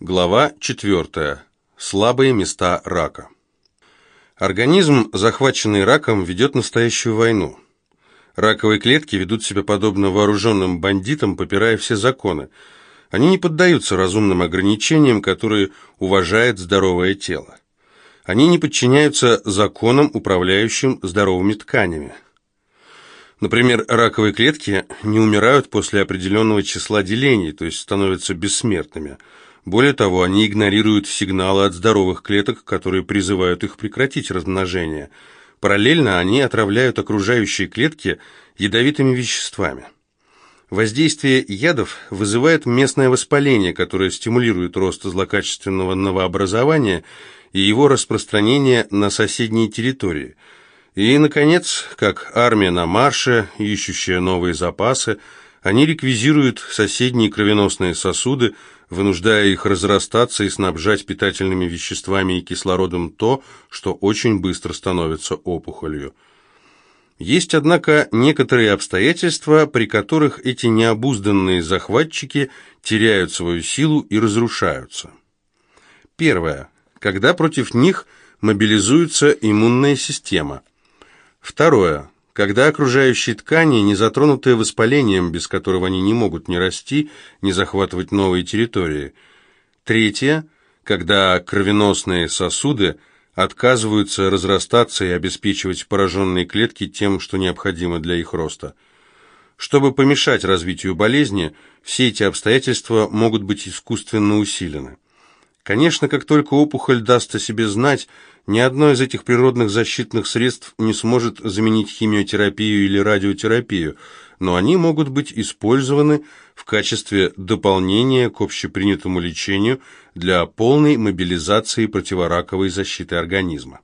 Глава 4. Слабые места рака. Организм, захваченный раком, ведет настоящую войну. Раковые клетки ведут себя подобно вооруженным бандитам, попирая все законы. Они не поддаются разумным ограничениям, которые уважает здоровое тело. Они не подчиняются законам, управляющим здоровыми тканями. Например, раковые клетки не умирают после определенного числа делений, то есть становятся бессмертными – более того, они игнорируют сигналы от здоровых клеток, которые призывают их прекратить размножение. Параллельно они отравляют окружающие клетки ядовитыми веществами. Воздействие ядов вызывает местное воспаление, которое стимулирует рост злокачественного новообразования и его распространение на соседние территории. И, наконец, как армия на марше, ищущая новые запасы, они реквизируют соседние кровеносные сосуды, вынуждая их разрастаться и снабжать питательными веществами и кислородом то, что очень быстро становится опухолью. Есть, однако, некоторые обстоятельства, при которых эти необузданные захватчики теряют свою силу и разрушаются. Первое. Когда против них мобилизуется иммунная система. Второе когда окружающие ткани, не затронутые воспалением, без которого они не могут ни расти, ни захватывать новые территории. Третье, когда кровеносные сосуды отказываются разрастаться и обеспечивать пораженные клетки тем, что необходимо для их роста. Чтобы помешать развитию болезни, все эти обстоятельства могут быть искусственно усилены. Конечно, как только опухоль даст о себе знать, ни одно из этих природных защитных средств не сможет заменить химиотерапию или радиотерапию, но они могут быть использованы в качестве дополнения к общепринятому лечению для полной мобилизации противораковой защиты организма.